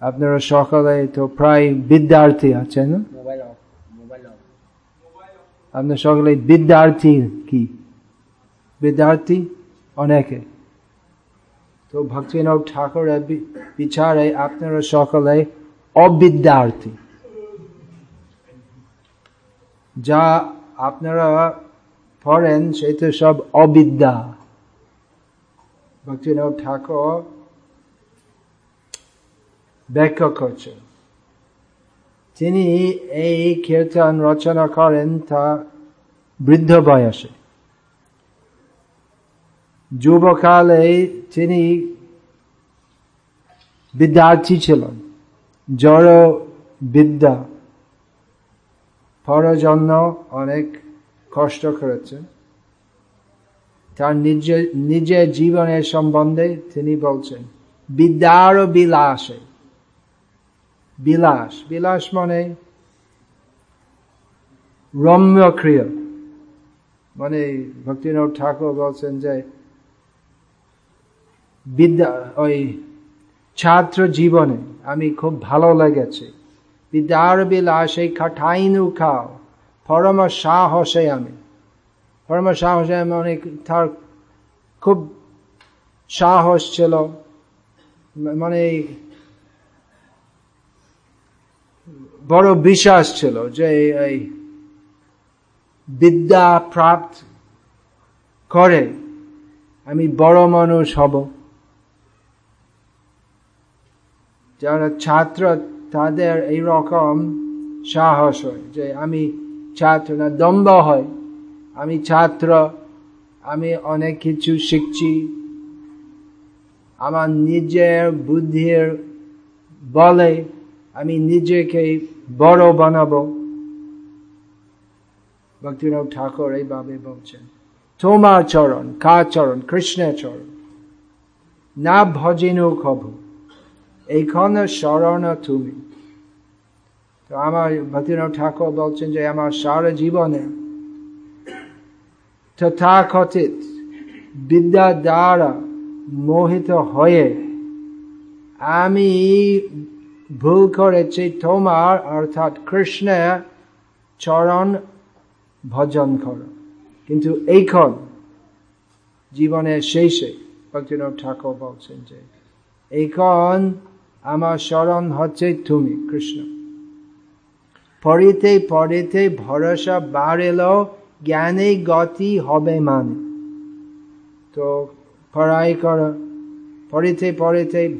আপনারা সকালে তো প্রায় বিদ্যার্থী আছেন আপনার সকলে বিদ্যার্থী কি? বিদ্যার্থী অনেকে। তো ভক্তিনাথ ঠাকুরের বিচারে আপনারা সকলে অবিদ্যার্থী। যা আপনারা পড়েন, সেটা সব অবিদ্যা। ভক্তিনাথ ঠাকুর ব্যাখ্যা করছেন। তিনি এই কীর্তন রচনা করেন তা বৃদ্ধ বয়সে। যুবকালে তিনি বিদ্যার্থী ছিলেন জড় বিদ্যা পড়ার জন্য অনেক কষ্ট করেছেন। তার নিজের নিজের জীবনের সম্বন্ধে তিনি বলছেন বিদ্যার বিলাসে। বিলাস বিলাস মানে রম্য ক্রিয়া। মানে ভক্তিনাথ ঠাকুর বলছেন যে বিদ্যা, ওই ছাত্র জীবনে আমি খুব ভালো লেগেছে। বিদ্যার বিলাসে খাটাইনু খাও, পরম সাহসে আমি। পরম সাহসে আমি অনেক তার খুব সাহস ছিল। মানে বড় বিশ্বাস ছিল যে এই বিদ্যা প্রাপ্ত করে আমি বড় মানুষ হব। যারা ছাত্র, তাদের এই রকম সাহস হয় যে আমি ছাত্র না, দম্ভ হয়। আমি ছাত্র, আমি অনেক কিছু শিখছি। আমার নিজের বুদ্ধির বলে আমি নিজেকে বড় বানাবো। ভক্তিনাথ ঠাকুর এইভাবে বলছেন, তোমার চরণ কা চরণ? কৃষ্ণের চরণ। না ভজিনু খবু এইখানে শরণ তুমি। তো আমার ভক্তিনাথ ঠাকুর বলছেন যে, আমার সারা জীবনে তথাকথিত বিদ্যা দ্বারা মোহিত হয়ে আমি ভুল করেছি, তোমার অর্থাৎ কৃষ্ণের চরণ ভজন কর। কিন্তু এইখন জীবনের শেষে ভক্তিনাথ ঠাকুর বলছেন যে, এইখন আমার স্মরণ হচ্ছে তুমি, কৃষ্ণ। পড়িতে পড়িতে ভরসা বাড়েল, জ্ঞানে গতি হবে মানে। তো পড়াই কর। পড়িতে পড়িতে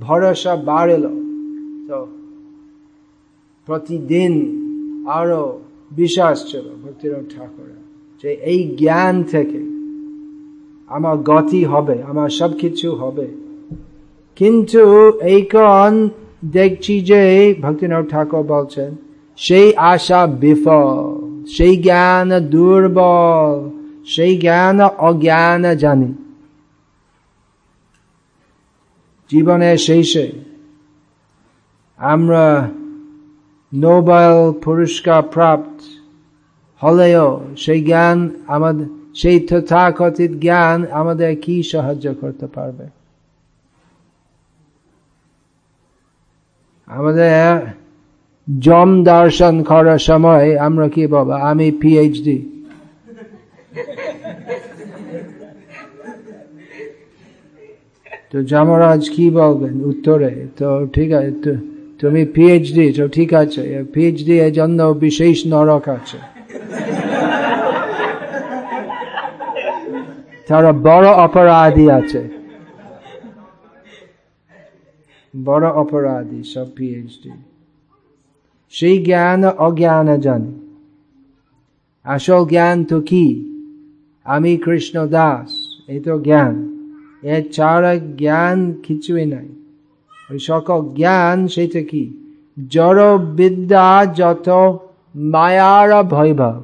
ভরসা বাড়েল তো প্রতিদিন আরও বিশ্বাস ছিল ভক্তিনাথ ঠাকুর যে এই জ্ঞান থেকে আমার গতি হবে, আমার সবকিছু হবে। কিন্তু এই এইখন দেখছি যে ভক্তিনাথ ঠাকুর বলছেন, সেই আশা বিফল, সেই জ্ঞান দুর্বল, সেই জ্ঞান অজ্ঞান জানি। জীবনের শেষে আমরা নোবেল পুরস্কার প্রাপ্ত হলেও সেই জ্ঞান আমাদের সেই তথাকথিত জ্ঞান আমাদের কি সাহায্য করতে পারবে আমাদের জম দর্শন করার সময় আমরা কি বাবা আমি পিএইচডি তো যমরাজ কি বলবেন উত্তরে তো ঠিক আছে তুমি পিএইচডি তো ঠিক আছে। পিএইচডি এর জন্য বিশেষ নরক আছে। তারা বড় অপরাধী আছে। বড় অপরাধী, সব পিএইচডি সেই জ্ঞান অজ্ঞান জানে। আসল জ্ঞান তো কি? আমি কৃষ্ণ দাস এই তো জ্ঞান। এর ছাড়া জ্ঞান কিছুই নাই। ওই সকল জ্ঞান সেটা কি? জড় বিদ্যা যত মায়ার বৈভব।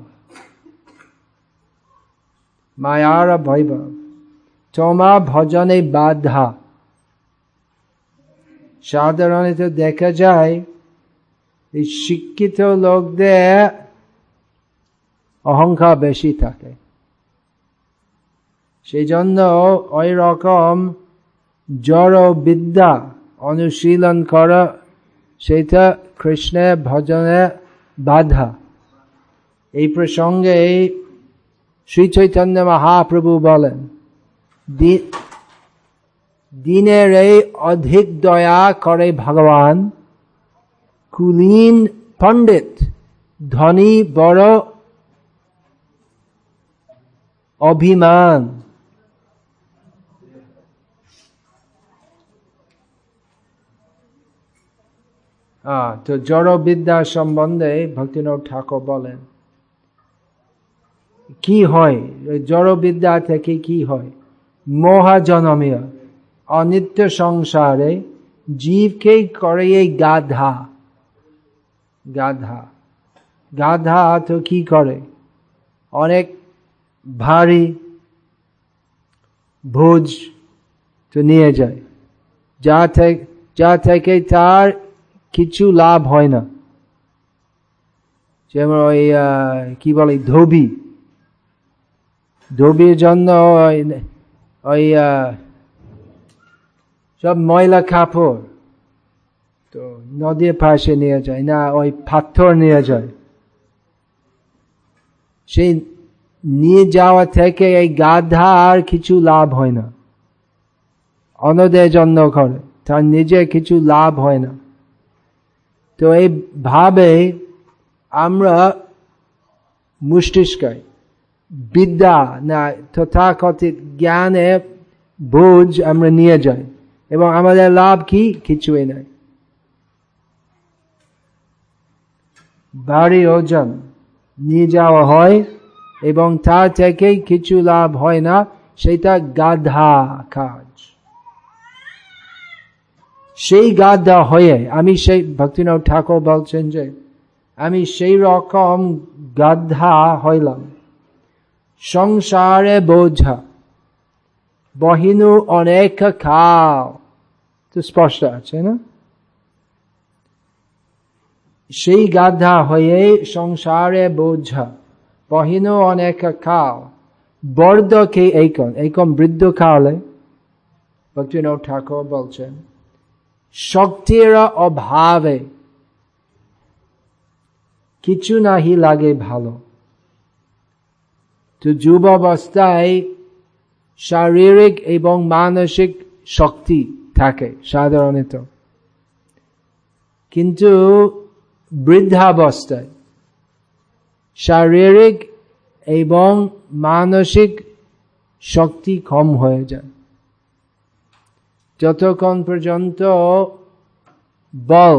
মায়ার বৈভব। তোমা ভজনে বাধা। সাধারণত দেখা যায়, এই শিক্ষিত লোকদের অহংকার বেশি থাকে। সেই জন্য ওই রকম জড় বিদ্যা অনুশীলন করা। সেটা কৃষ্ণের ভজনে বাধা। এই প্রসঙ্গে শ্রী চৈতন্য মহাপ্রভু বলেন দিনের এই অধিক দয়া করে ভগবান, কুলীন পণ্ডিত, ধনী বড় অভিমান তো জড় বিদ্যা সম্বন্ধে ভক্তিনাথ ঠাকুর বলেন, কি হয়? জড় বিদ্যা থেকে কি হয়? মহাজনমীয় অনিত্য সংসারে জীবকে করে এই গাধা। গাধা? গাধা তো কি করে? অনেক ভারী ভোজ তো নিয়ে যায়। যা থেকে যা থেকে তার কিছু লাভ হয় না। যেমন ওই কি বলে, ধোবি। ধোবির জন্য ওই সব ময়লা কাপড় তো নদীর পাশে নিয়ে যায়, না, ওই পাথর নিয়ে যায়। সেই নিয়ে যাওয়া থেকে এই গাধা আর কিছু লাভ হয় না। অন্যদের জন্য করে, তার নিজে কিছু লাভ হয় না। তো এই ভাবে আমরা মস্তিষ্কায় বিদ্যা না তথাকথিত জ্ঞানে বোঝ আমরা নিয়ে যাই এবং আমাদের লাভ কি? কিছুই নাই। ভারী ওজন নিয়ে যাওয়া হয় এবং তা থেকে কিছু লাভ হয় না, সেটা গাধা কাজ সেই গাধা হয়ে, আমি সেই ভক্তিনাথ ঠাকুর বলছেন যে, আমি সেই রকম গাধা হইলাম। সংসারে বোঝা, বহিনু অনেক খাও। তো স্পষ্ট আছে না? সেই গাধা হয়ে সংসারে বোঝা, বহিনু অনেক খাও। বর্ধকে এইকন এইকম বৃদ্ধ খাওয়ালে? ভক্তিনাথ ঠাকুর বলছেন। শক্তির অভাবে কিছু নাহি লাগে ভালো। তো যুবাবস্থায় শারীরিক এবং মানসিক শক্তি থাকে সাধারণত কিন্তু বৃদ্ধাবস্থায় শারীরিক এবং মানসিক শক্তি কম হয়ে যায়। যতক্ষণ পর্যন্ত বল,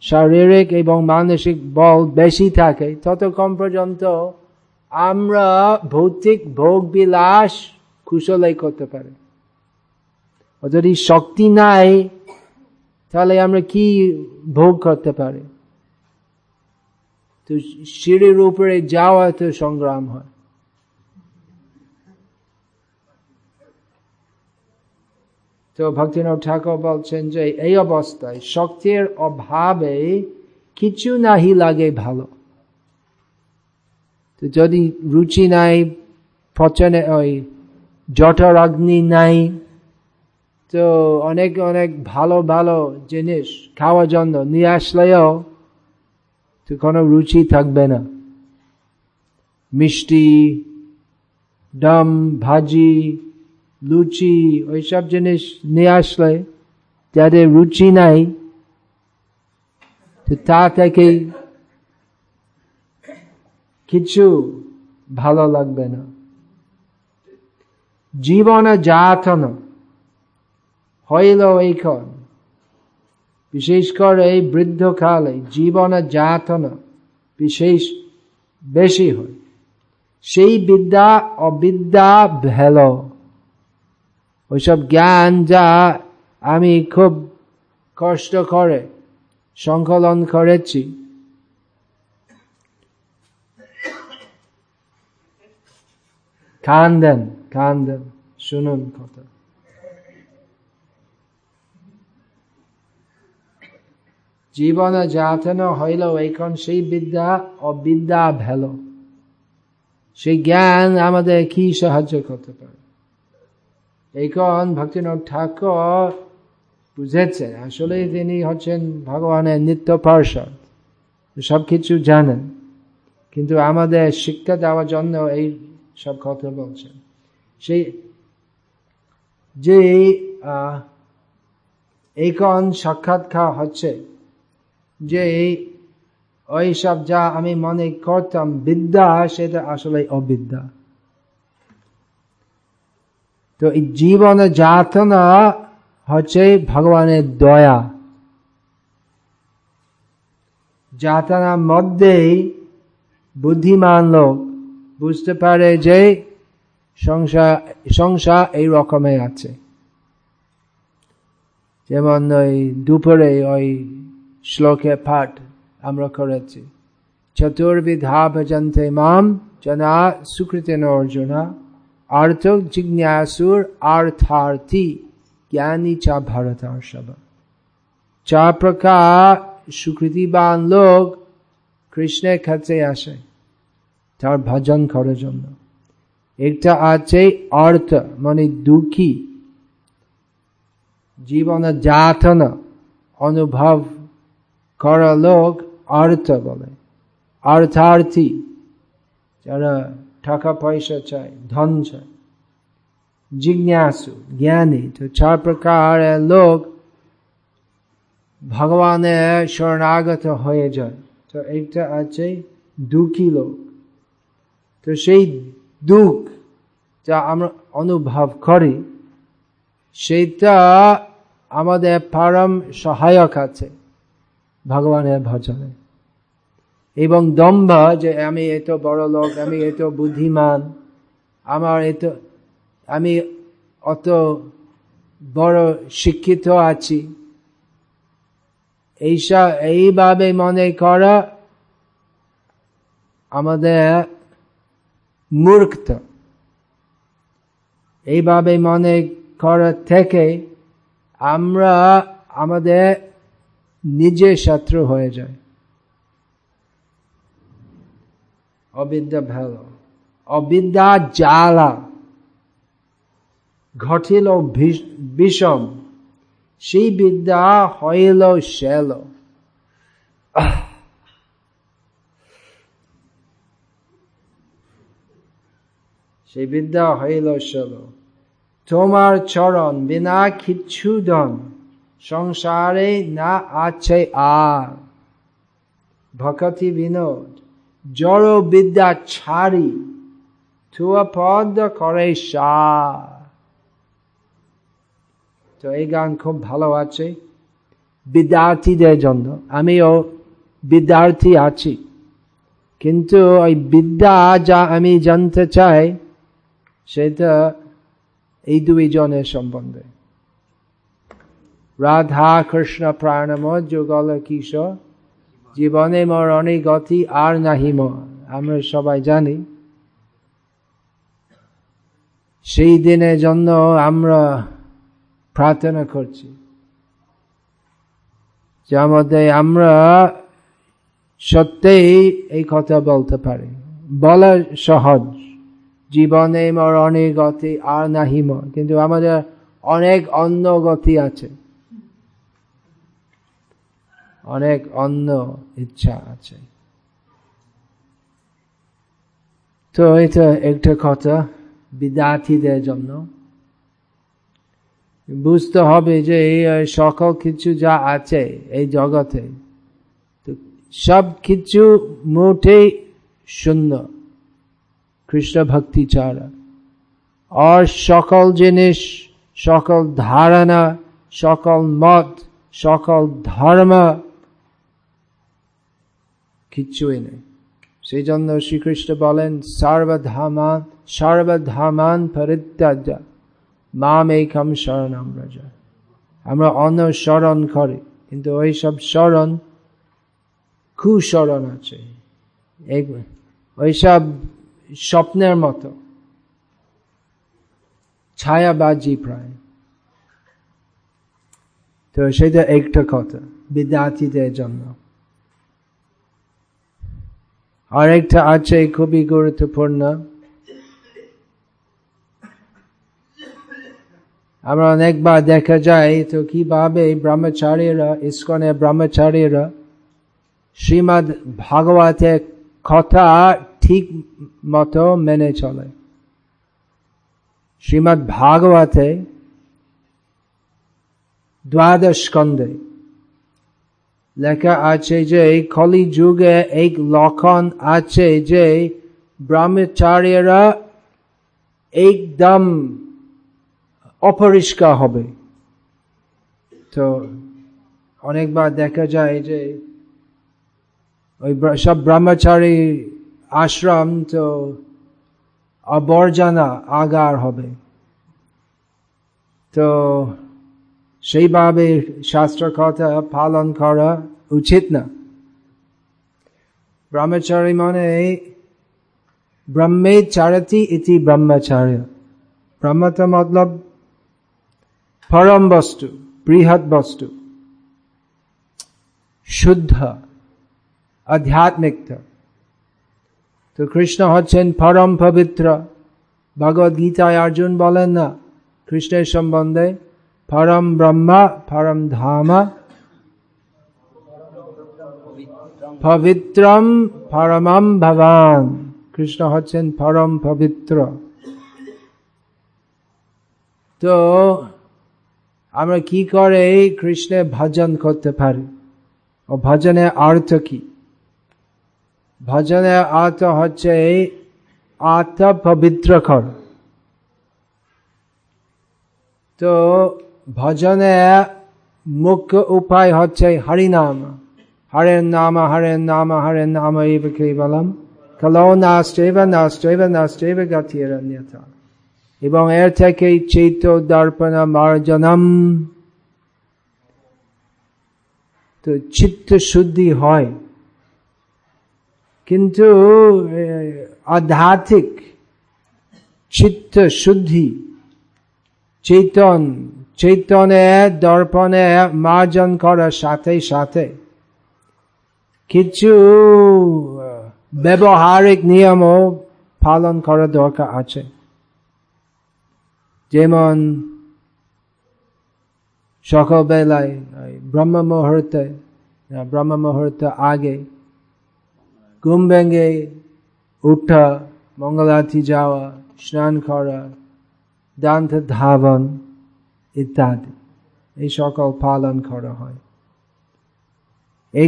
শারীরিক এবং মানসিক বল বেশি থাকে, ততক্ষণ পর্যন্ত আমরা ভৌতিক ভোগ বিলাস কুশলাই করতে পারি। যদি শক্তি নাই, তাহলে আমরা কি ভোগ করতে পারি? তো সিঁড়ির উপরে যাওয়া তো সংগ্রাম হয়। তো ভক্তিনাথ ঠাকুর বলছেন যে এই অবস্থায় শক্তির অভাবে কিছু নাহি লাগে ভালো। তো যদি রুচি নাই, পচনে ওই জঠর অগ্নি নাই, তো অনেক অনেক ভালো ভালো জিনিস খাওয়ার জন্য নিয়ে আসলেও তো কোনো রুচি থাকবে না। মিষ্টি ডম ভাজি লুচি ওইসব জিনিস নিয়ে আসলে যাদের রুচি নাই, তা থেকে কিছু ভালো লাগবে না। জীবনে যাতন হইল এইখন বিশেষ করে এই বৃদ্ধকালে জীবনে যাতন বিশেষ বেশি হয়। সেই বিদ্যা অবিদ্যা ভেল। ওইসব জ্ঞান যা আমি খুব কষ্ট করে, সংকলন করেছি। কান্দেন কান্দেন শুনুন কথা। জীবনে যাতন হইল এখন সেই বিদ্যা, অবিদ্যা ভেল। সেই জ্ঞান আমাদের কি সাহায্য করতে পারে? এখন ভক্তিনাথ ঠাকুর বুঝেছেন আসলে তিনি হচ্ছেন ভগবানের নিত্য পার্ষদ সবকিছু জানেন। কিন্তু আমাদের শিক্ষা দেওয়ার জন্য এই সব কথা বলছেন। সেই যে এইকন সাক্ষাৎকার হচ্ছে যে ওই সব যা আমি মনে করতাম বিদ্যা, সেটা আসলে অবিদ্যা। তো এই জীবনে যাতনা হচ্ছে ভগবানের দয়া। যাতনার মধ্যেই বুদ্ধিমান লোক বুঝতে পারে যে সংসার সংসার এই রকমে আছে। যেমন ওই দুপুরে ওই শ্লোকে পাঠ আমরা করেছি। চতুর্বিধা ভজন্তে মাম জনা সুকৃতেন অর্জুনা। আর্থ জিজ্ঞাসুর আর্থার্থী জ্ঞানী চা ভারত সব প্রকার সুকৃতিবান লোক কৃষ্ণের কাছে আসে তার ভজন করার জন্য একটা আছে অর্থ মানে দুঃখী জীবনে যাতনা অনুভব করা লোক অর্থ বলে অর্থার্থী যারা টাকা পয়সা চাই ধন চাই জিজ্ঞাসু জ্ঞানী তো চার প্রকার লোক ভগবানের শরণাগত হয়ে যায় তো একটা আছে দুঃখী লোক তো সেই দুঃখ যা আমরা অনুভব করি সেইটা আমাদের পরম সহায়ক আছে ভগবানের ভজনে এবং দম্ভ যে আমি এত বড় লোক, আমি এত বুদ্ধিমান, আমার এত, আমি অত বড় শিক্ষিত আছি। এইসব এইভাবে মনে করা আমাদের মূর্খতা এইভাবে মনে করা থেকে আমরা আমাদের নিজের শত্রু হয়ে যায় অবিদ্যা ভালো অবিদ্যা জ্বালা। ঘটিল বিষম। সেই বিদ্যা হইল শেল সেই বিদ্যা হইল শেল তোমার চরণ বিনা কিচ্ছু দন সংসারে না আছে আর। ভকতি বিনোদ। জড় বিদ্যা ছাড়ি, থুয়া পদ করে তো এই গান খুব ভালো আছে। বিদ্যার্থীদের জন্য। আমিও বিদ্যার্থী আছি। কিন্তু ওই বিদ্যা যা আমি জানতে চাই, সেটা এই দুই জনের সম্বন্ধে। রাধা কৃষ্ণ প্রাণম যুগল কিশোর। জীবনে মরণে গতি আর নাহি আমরা সবাই জানি। সেই দিনের জন্য আমরা প্রার্থনা করছি। মধ্যে আমরা সত্যিই এই কথা বলতে পারি। বলা সহজ, জীবনে মরণে গতি আর নাহিম কিন্তু আমাদের অনেক অন্য গতি আছে। অনেক অন্য ইচ্ছা আছে। তো এটা একটা কথা বিদ্যার্থীদের জন্য। বুঝতে হবে যে এই সকল কিছু যা আছে এই জগতে সব কিছু মোটেই শূন্য। কৃষ্ণ ভক্তি ছাড়া। আর সকল জিনিস, সকল ধারণা, সকল মত, সকল ধর্ম কিচ্ছুই নেই। সেই জন্য শ্রীকৃষ্ণ বলেন সর্বধামান সর্বধামান পরিত্যাজ মাম একম শরণাম রাজা। আমরা অন্য স্মরণ করি, কিন্তু ওই সব স্মরণ কুস্মরণ আছে ওইসব স্বপ্নের মতো। ছায়াবাজি প্রায়। তো সেটা একটা কথা, বিদ্যার্থীদের জন্য। আরেকটা আছে খুবই গুরুত্বপূর্ণ। আমরা অনেকবার দেখা যায়, তো কীভাবে ব্রহ্মচারীরা ইস্কনে ব্রহ্মচারীরা শ্রীমদ ভাগবতের কথা ঠিক মতো মেনে চলে। শ্রীমদ ভাগবতে দ্বাদশ স্কন্ধে লেখা আছে যে কলি যুগে এক লক্ষণ আছে যে ব্রহ্মচারীরা একদম অপরিষ্কার হবে। তো, অনেকবার দেখা যায় যে, ওই সব ব্রহ্মচারী আশ্রম তো আবর্জনা আগার হবে। তো সেইভাবে শাস্ত্র কথা পালন করা উচিত না ব্রহ্মচারী মানে ব্রহ্মে চারতি ইতি ব্রহ্মচার্য ব্রহ্ম তো মতলব পরম বস্তু বৃহৎ বস্তু শুদ্ধ আধ্যাত্মিকতা তো কৃষ্ণ হচ্ছেন পরম পবিত্র ভগবদ গীতায় অর্জুন বলেন না কৃষ্ণের সম্বন্ধে পরম ব্রহ্মা পরম ধাম পবিত্রম পরমম ভগবান কৃষ্ণ হচ্ছেন পরম পবিত্র তো, আমরা কি করে কৃষ্ণের ভজন করতে পারি? ও ভজনের অর্থ কি? ভজনের অর্থ হচ্ছে আত্ম পবিত্র কর তো ভজনে মুখ্য উপায় হচ্ছে হরিনাম। হরের নাম হরের নাম হরের নাম এব কেবলম। কলো নাস্টেব নাস্টেব নাস্টেব গতির অন্যথা। এবং এর থেকে চৈত দর্পণ মার্জনম। তো চিত্ত শুদ্ধি হয়। কিন্তু আধ্যাত্মিক চিত্ত শুদ্ধি, চেতন চৈতনে, দর্পণে, মার্জন করার সাথে সাথে। কিছু ব্যবহারিক নিয়মও পালন করা দরকার আছে। যেমন সকালবেলায় ব্রহ্ম মুহূর্তে, ব্রহ্ম মুহূর্ত আগে ঘুম ভেঙে উঠা মঙ্গলার্থী যাওয়া, স্নান করা দান্ত ধাবন ইত্যাদি। এই সকল পালন করা হয়।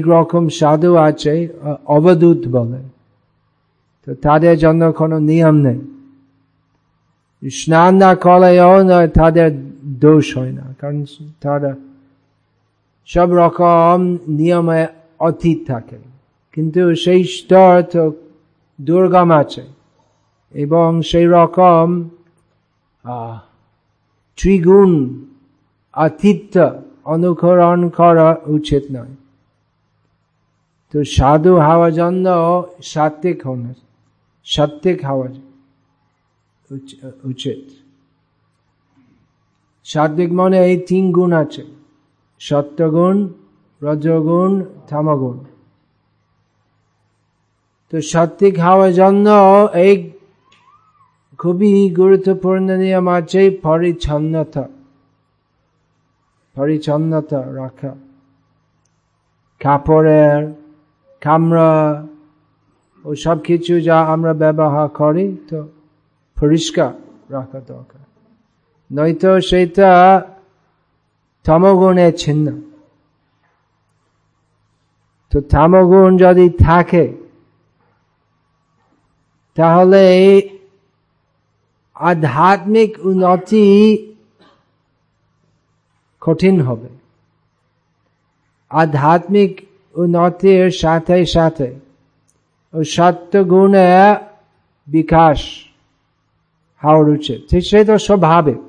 রকম সাধু আছে অবদূত বলে। তো তাদের জন্য কোনো নিয়ম নেই। স্নান না করলেও তাদের দোষ হয় না, কারণ তারা সব রকম নিয়মে অতীত থাকে। কিন্তু সেই স্তর তো দুর্গম আছে। এবং সেই রকম ত্রিগুণ আতিথ্য অনুকরণ করা উচিত নয়। তো সাধু হওয়ার জন্য সাত্বিক হওয়া সাত্বিক হওয়া উচিত। সাত্বিক মনে এই তিন গুণ আছে, সত্যগুণ, রজগুণ থামগুণ তো সাত্বিক হওয়ার জন্য এই খুবই গুরুত্বপূর্ণ নিয়ম আছে, পরিচ্ছন্নতা। পরিচ্ছন্নতা রাখা। কাপড়ের, কামরা ও সব কিছু যা আমরা ব্যবহার করি, তো পরিষ্কার রাখা দরকার। নয়তো সেটা তমগুণে ছিন্ন। তো তামগুণ যদি থাকে, তাহলে আধ্যাত্মিক উন্নতি কঠিন হবে। আধ্যাত্মিক উন্নতির সাথে সাথে সত্যগুণে বিকাশ হওয়ার উচিত। সে তো স্বাভাবিক।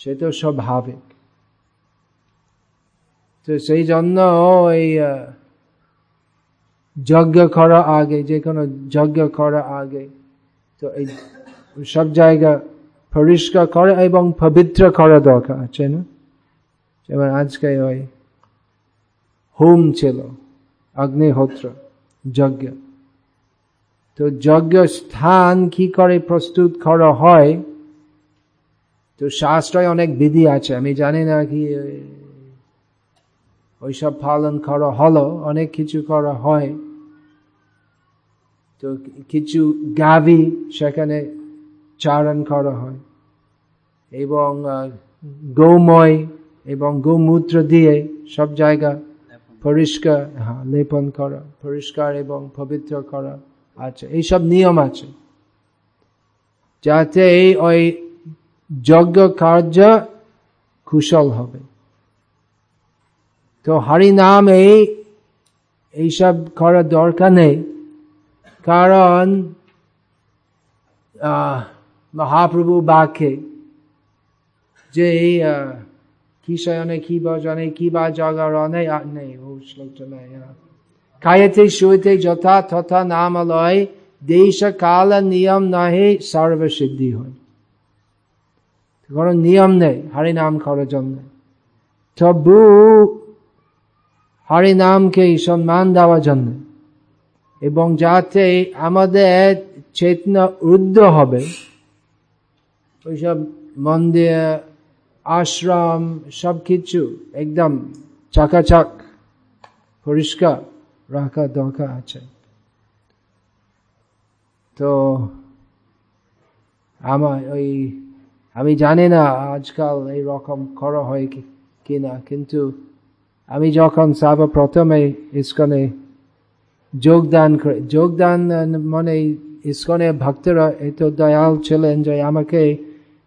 সে তো স্বাভাবিক। তো সেই জন্য এই যজ্ঞ করা আগে যে কোনো যজ্ঞ করা আগে তো এই সব জায়গা পরিষ্কার করা এবং পবিত্র করা দরকার, আছে না? যেমন আজকে ওই হোম ছিল, অগ্নিহোত্র, যজ্ঞ। তো যজ্ঞ স্থান কি করে প্রস্তুত করা হয়? তো শাস্ত্রায় অনেক বিধি আছে, আমি জানি না কি ওইসব পালন করা হলো, অনেক কিছু করা হয়। তো কিছু গাভি সেখানে চারণ করা হয় এবং গৌময় এবং গোমূত্র দিয়ে সব জায়গা পরিষ্কার হ্যাঁ লেপন করা পরিষ্কার এবং পবিত্র করা আছে। এইসব নিয়ম আছে। যাতে ওই যজ্ঞ কার্য কুশল হবে। তো হরিনাম এই এইসব করার দরকার নেই। কারণ মহাপ্রভু বাক্যে যে কি শয়নে কি বজনে কি বা জাগরণে নেই ও শুইতে যথা তথা নামালয় দেশ কাল নিয়ম নহে সর্বসিদ্ধি হয় কোন নিয়ম নেই হরিনাম করার জন্য তবু হরিনামকে সম্মান দেওয়ার জন্য এবং যাতে আমাদের চেতনা উদ্ধ হবে। ওইসব মন্দির, আশ্রম সব কিছু একদম চাকাচাক, পরিষ্কার রাখা দরকার আছে। তো আমার ওই, আমি জানি না আজকাল এই রকম করা হয় কিনা, কিন্তু আমি যখন প্রথমে ইস্কনে যোগদান করে, যোগদান মানে ইস্কনে ভক্তরা এত দয়াল ছিলেন যে আমাকে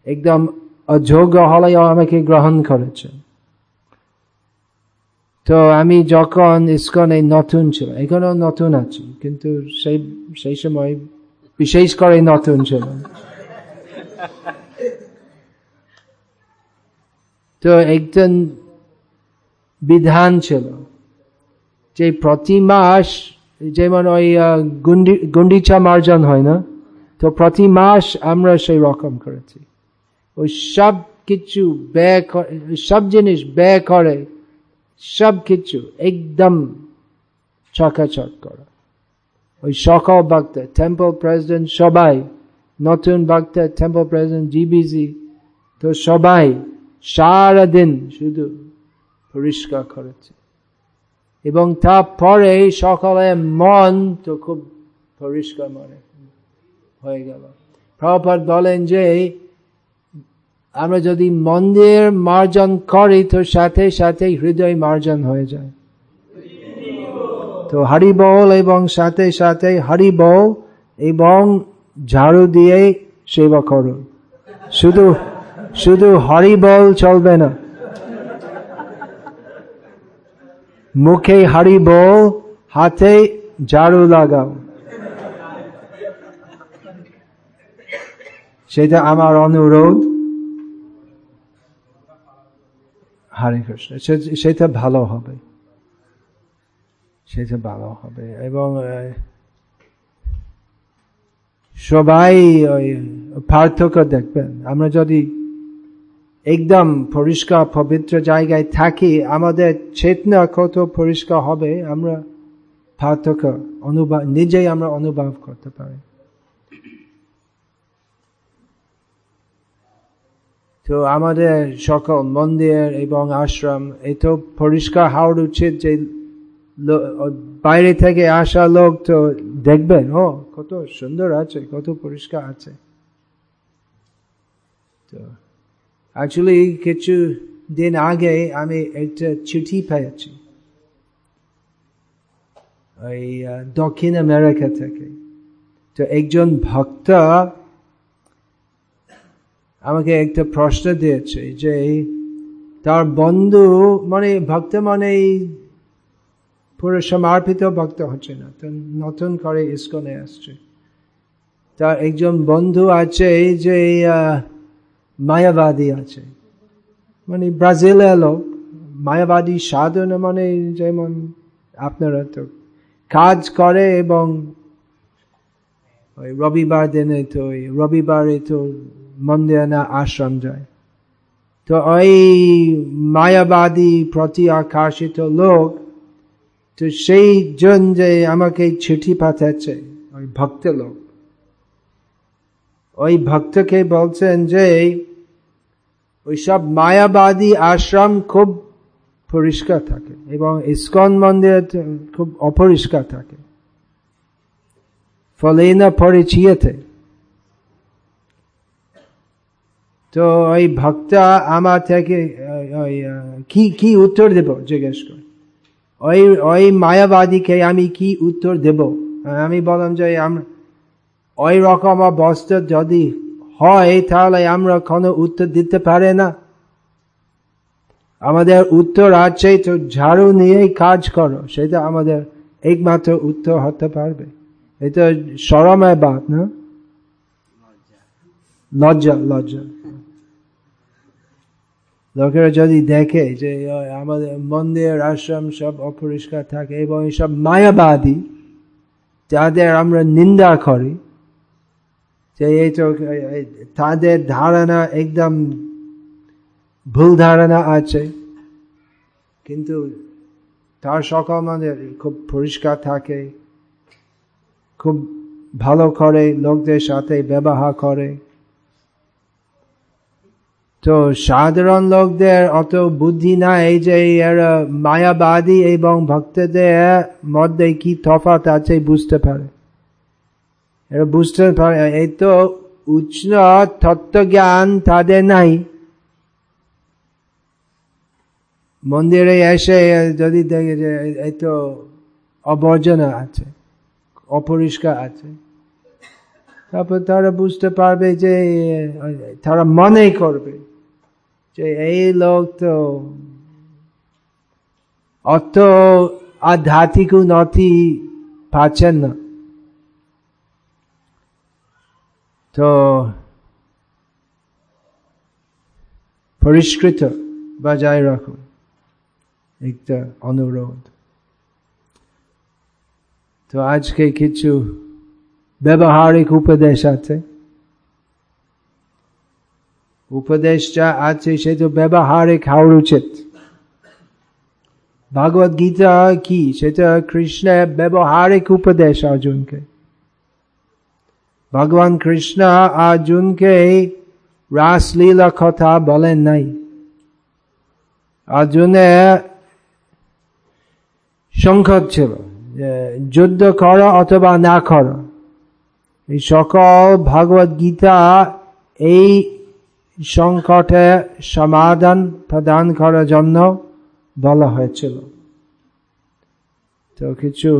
একদম অযোগ্য হলে আমাকে গ্রহণ করেছে তো আমি যখন ইস্কনে নতুন ছিল এখনও নতুন আছি, কিন্তু সেই সেই সময় বিশেষ করে নতুন ছিল তো একজন বিধান ছিল যে প্রতি মাস যেমন ওই গুন্ডি, গুন্ডিচা মার্জন হয় না? তো প্রতি মাস আমরা সেই রকম করেছি। ওই সব কিছু ব্যয় সব জিনিস ব্যয় করে, সব কিছু একদম চকাচক করা। ওই সকল ভক্ত টেম্পল প্রেসিডেন্ট সবাই, নতুন ভক্ত টেম্পল প্রেসিডেন্ট জিবিজি তো সবাই সারাদিন শুধু পরিষ্কার করেছে। এবং তারপরে সকালে মন তো খুব পরিষ্কার মনে হয়ে গেল। প্রপাত বলেন যে, আমরা যদি মন্দির মার্জন করি, তো সাথে সাথে হৃদয় মার্জন হয়ে যায়। তো হরিবল এবং সাথে সাথে হরিবল এবং ঝাড়ু দিয়ে সেবা করুন। শুধু শুধু হরিবল চলবে না। মুখে হরিবল হাতে ঝাড়ু লাগাও। সেটা আমার অনুরোধ। হরে কৃষ্ণ সেটা ভালো হবে। সেটা ভালো হবে। এবং সবাই ওই পার্থক্য দেখবেন। আমরা যদি একদম পরিষ্কার, পবিত্র জায়গায় থাকি, আমাদের চেতনা কত পরিষ্কার হবে, আমরা পার্থক্য অনুভব, নিজেই আমরা অনুভব করতে পারি। তো আমাদের সকল মন্দির এবং আশ্রম এত পরিষ্কার হওয়ার উচিত যে বাইরে থেকে আসা লোক তো দেখবেন, ও কত সুন্দর আছে, কত পরিষ্কার আছে। তো অ্যাকচুয়ালি কিছু দিন আগে আমি একটা চিঠি পেয়েছি। ওই দক্ষিণ আমেরিকা থেকে। তো একজন ভক্ত আমাকে একটা প্রশ্ন দিয়েছে যে, তার বন্ধু মানে ভক্ত মানে পুরো সমর্পিত ভক্ত হচ্ছে না, তো নতুন করে ইস্কনে আসছে। তার একজন বন্ধু আছে যে মায়াবাদী আছে। মানে ব্রাজিল এলো, মায়াবাদী সাধন মানে যেমন আপনারা তো কাজ করে এবং ওই রবিবার দিনে তো রবিবারে তো মন্দির না আশ্রম যায়। তো ওই মায়াবাদী প্রতি আকর্ষিত লোক তো সেই জন যে আমাকে চিঠি পাঠাচ্ছে, ওই ভক্ত লোক, ওই ভক্তকে বলছেন যে ওই সব মায়াবাদী আশ্রম খুব পরিষ্কার থাকে এবং ইস্কন মন্দির খুব অপরিষ্কার থাকে। ফলে না পরিচিয়েতে। তো ওই ভক্তা আমার থেকে, ওই কি কি উত্তর দেব, জিজ্ঞেস করে। ওই ওই মায়াবাদীকে আমি কি উত্তর দেব? আমি বললাম যে আমরা ওই রকম অবস্থা যদি হয়, তাহলে আমরা কোনো উত্তর দিতে পারে না। আমাদের উত্তর আছে, তো ঝাড়ু নিয়েই কাজ করো। সেটা আমাদের একমাত্র উত্তর হতে পারবে। এটা সরমের বাদ, না? লজ্জা লজ্জা। লোকেরা যদি দেখে যে আমাদের মন্দির, আশ্রম সব অপরিষ্কার থাকে এবং সব মায়াবাদী যাদের আমরা নিন্দা করি। যে এই তো তাদের ধারণা একদম ভুল ধারণা আছে। কিন্তু তার সকল আমাদের খুব পরিষ্কার থাকে, খুব ভালো করে লোকদের সাথে ব্যবহার করে। তো সাধারণ লোকদের অত বুদ্ধি নাই যে এরা মায়াবাদী এবং ভক্তদের মধ্যে কি তফাত আছে বুঝতে পারে। এরা বুঝতে পারে এই তো উচ্চ তত্ত্বজ্ঞান তাদের নাই। মন্দিরে এসে যদি দেখে যে এই তো অবর্জনা আছে, অপরিষ্কার আছে, তারপর তারা বুঝতে পারবে যে, তারা মনে করবে যে এই লোক তো অত আধ্যাত্মিক উন্নতি পাচ্ছেন না। তো পরিষ্কৃত বজায় রাখুন একটা অনুরোধ তো আজকে কিছু ব্যবহারিক উপদেশ আছে উপদেশ যা আছে সে তো ব্যবহারিক হওয়ার উচিত ভাগবত গীতা কি সেটা কৃষ্ণের ব্যবহারিক উপদেশ অর্জুনকে ভগবান কৃষ্ণ অর্জুনকে রাসলীলা কথা বলেন নাই। অর্জুনের সংকট ছিল যুদ্ধ করো অথবা না করো। এই সকল ভগবত গীতা এই সংকটে সমাধান প্রদান করার জন্য বলা হয়েছিল। তো কিছু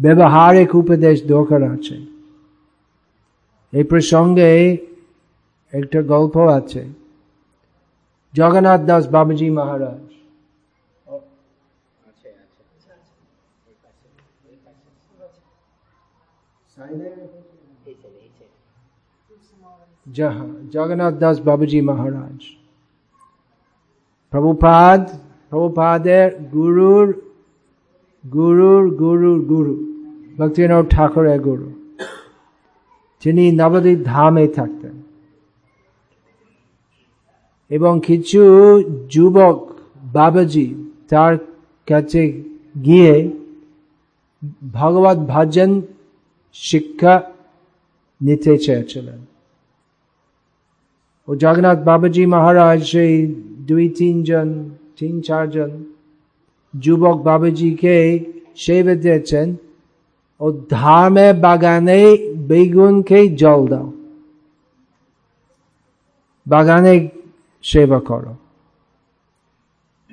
ব্যবহারিক উপদেশ দরকার আছে। এই প্রসঙ্গে একটা গল্প আছে। জগন্নাথ দাস বাবাজি মহারাজ। জগন্নাথ দাস বাবুজি মহারাজ। প্রভুপাদ, প্রভুপাদের গুরুর গুরুর গুরুর গুরু ভক্তিনাথ ঠাকুরের গুরু তিনি নবদ্বীপ ধামে থাকতেন এবং কিছু যুবক বাবাজি তার কাছে গিয়ে ভগবত ভজন শিক্ষা নিতে চেয়েছিলেন ও জগন্নাথ বাবাজি মহারাজ সেই দুই তিনজন তিন চারজন যুবক বাবাজিকে সেবে দিয়েছেন ও ধামে বাগানে বেগুনকে জল দাও। বাগানে সেবা করো।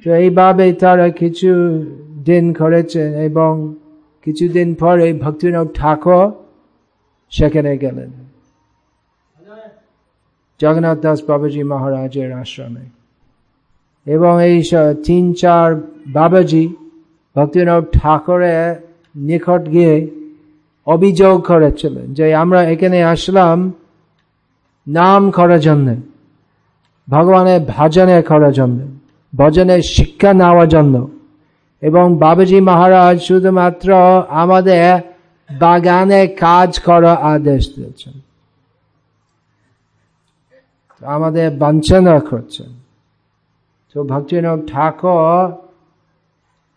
তো এইভাবে তারা কিছু দিন করেছেন এবং কিছুদিন পরে ভক্তিনাথ ঠাকুর সেখানে গেলেন। জগন্নাথ দাস বাবাজি মহারাজের আশ্রমে। এবং এই তিন, চার বাবাজি ভক্তিনাথ ঠাকুরের নিকট গিয়ে অভিযোগ করেছিলেন যে আমরা এখানে আসলাম নাম করার জন্য, ভগবানের ভজনে করার জন্য ভজনের শিক্ষা নেওয়ার জন্য। এবং বাবাজি মহারাজ শুধুমাত্র আমাদের বাগানে কাজ করার আদেশ দিয়েছেন। আমাদের বাঞ্ছনা করছেন। তো ভক্তিনাথ ঠাকুর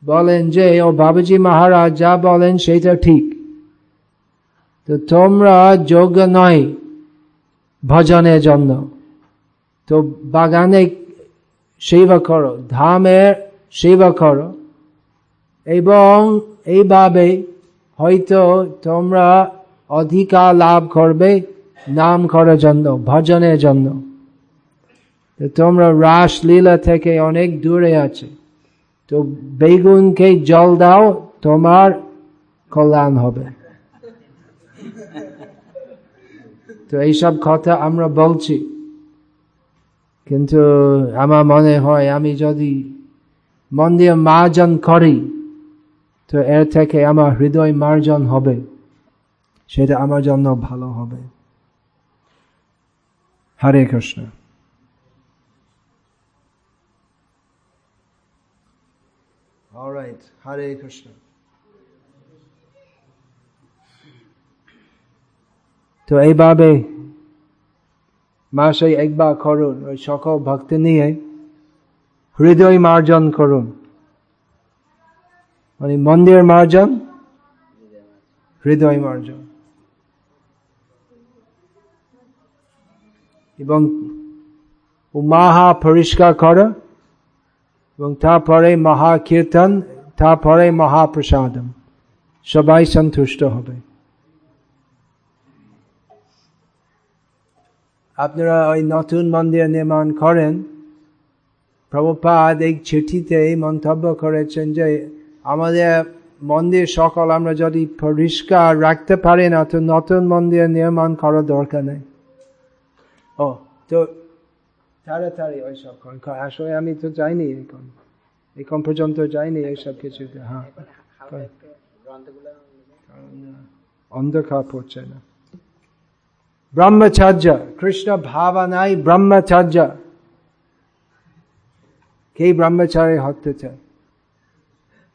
বলেন যে, ও বাবাজি মহারাজ, যা বলেন সেটা ঠিক। তো তোমরা যোগ্য নয় ভজনের জন্য। তো বাগানে সেবা করো, ধামের সেবা করো। এবং এইভাবে হয়তো তোমরা অধিকার লাভ করবে নাম করার জন্য, ভজনের জন্য। তোমরা রাস লীলা থেকে অনেক দূরে আছে। তো বেগুনকে জল দাও, তোমার কল্যাণ হবে। তো এইসব কথা আমরা বলছি। কিন্তু আমার মনে হয়, আমি যদি মন্দির মার্জন করি, তো এর থেকে আমার হৃদয় মার্জন হবে। সেটা আমার জন্য ভালো হবে। হরে কৃষ্ণ। Alright, Hare Krishna. তো এইভাবে মাসে একবার করুন ওই সকল ভক্তি নিয়ে হৃদয় মার্জন করুন মানে মন্দির মার্জন হৃদয় মার্জন এবং মাহা পরিষ্কার করা এবং তারপরে মহা কীর্তন তারপরে মহাপ্রসাদম। সবাই সন্তুষ্ট হবে। আপনারা ওই নতুন মন্দির নির্মাণ করেন। প্রভুপাদ এই চিঠিতে মন্তব্য করেছেন যে, আমাদের মন্দির সকল আমরা যদি পরিষ্কার রাখতে পারি না, তো নতুন মন্দির নির্মাণ করার দরকার নেই। ও, তো তাড়াতাড়ি ওইসব আসলে আমি তো যাইনি এখন। এখন পর্যন্ত যাইনি এইসব কিছুতে হ্যাঁ। অন্ধকার পড়ছে না। ব্রহ্মচার্য কৃষ্ণ ভাবনাই ব্রহ্মচার্য। কে ব্রহ্মচারী হতে চায়?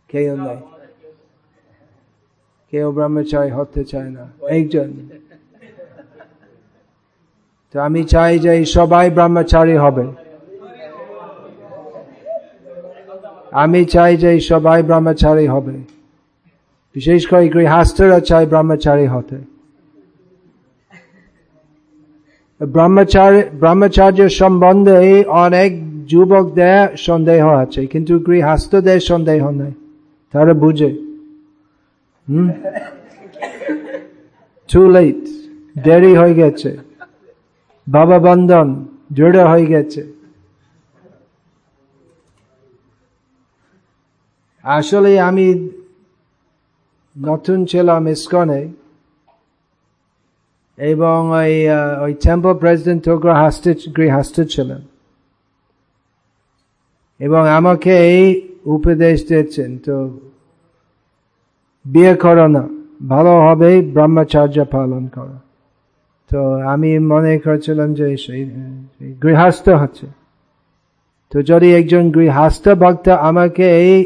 কেউ নাই। কেউ ব্রহ্মচারী হতে চায় না। একজন। তো আমি চাই যে সবাই ব্রহ্মচারী হবে। আমি চাই যে সবাই ব্রহ্মচারী হবে। বিশেষ করে গৃহাস্থরা চাই ব্রহ্মচারী হতে। ব্রহ্মচারী ব্রহ্মচার্য সম্বন্ধে অনেক যুবকদের সন্দেহ আছে, কিন্তু গৃহস্থদের সন্দেহ নেই। তারা বুঝে। হম? টু লেট দেরি হয়ে গেছে। বাবা বন্ধন দৃঢ় হয়ে গেছে। আসলে আমি নতুন ছিলাম ইস্কনে এবং ওই ওই টেম্পল প্রেসিডেন্ট তো গৃহস্থ গৃহস্থ ছিলেন। এবং আমাকে এই উপদেশ দিয়েছেন, তো বিয়ে করো না ভালো হবে ব্রহ্মচার্য পালন করো। তো আমি মনে করছিলাম যে সেই গৃহস্থ হচ্ছে। তো যদি একজন গৃহস্থ ভক্ত আমাকে এই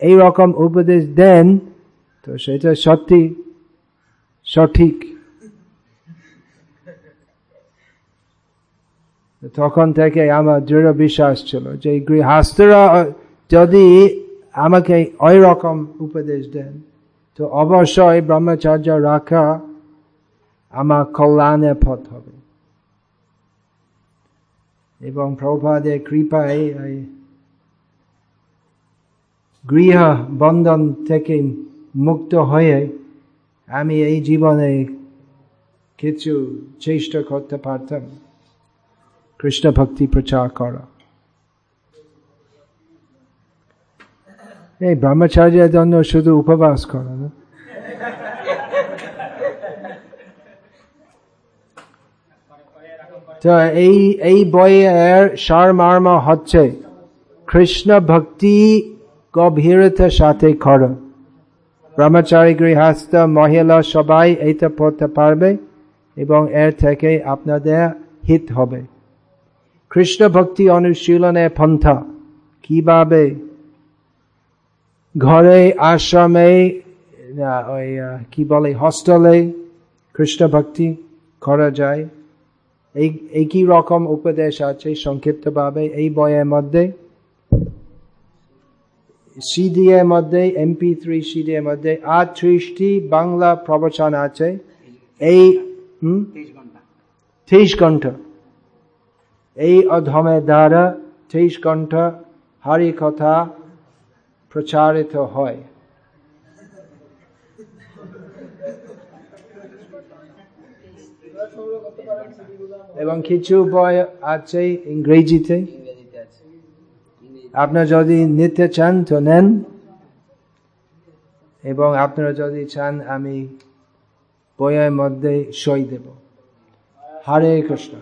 এই রকম উপদেশ দেন, তো সেটা সত্যি, সঠিক। তখন থেকে আমার দৃঢ় বিশ্বাস ছিল যে গৃহস্থরা যদি আমাকে ওই রকম উপদেশ দেন, তো অবশ্যই ব্রহ্মচার্য রাখা আমার কল্যাণের পথ হবে এবং প্রভাদের কৃপায় গৃহ বন্ধন থেকে মুক্ত হয়ে আমি এই জীবনে কিছু চেষ্টা করতে পারতাম কৃষ্ণ ভক্তি প্রচার করা এই ব্রহ্মচার্যের জন্য শুধু উপবাস করা না তো এই এই বইয়ের সারমার্ম হচ্ছে, কৃষ্ণ ভক্তি গভীরতার সাথে কর। ব্রহ্মচারী গৃহস্থ মহিলা সবাই এইটা পড়তে পারবে এবং এর থেকে আপনাদের হিত হবে। কৃষ্ণ ভক্তি অনুশীলনের পন্থা, কীভাবে ঘরে, আশ্রমে ওই কি বলে, হস্টেলে কৃষ্ণ ভক্তি করা যায়? এই একই রকম উপদেশ আছে? সংক্ষিপ্ত ভাবে, এই বইয়ের মধ্যে সিডি এর মধ্যে, এমপি থ্রি সিডি এর মধ্যে আটত্রিশটি বাংলা প্রবচন আছে। এই তেইশ ঘণ্টা এই অধমের দ্বারা তেইশ ঘণ্টা হারি কথা প্রচারিত হয়। এবং কিছু বই আছে ইংরেজিতে। আপনার যদি নিতে চান তো নেন। এবং আপনারা যদি চান, আমি বইয়ের মধ্যে সই দেব। হরে কৃষ্ণ।